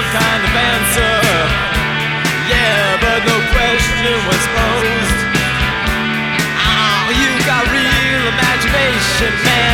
some kind of answer. Yeah, but no question was posed. Oh, you got real imagination, man.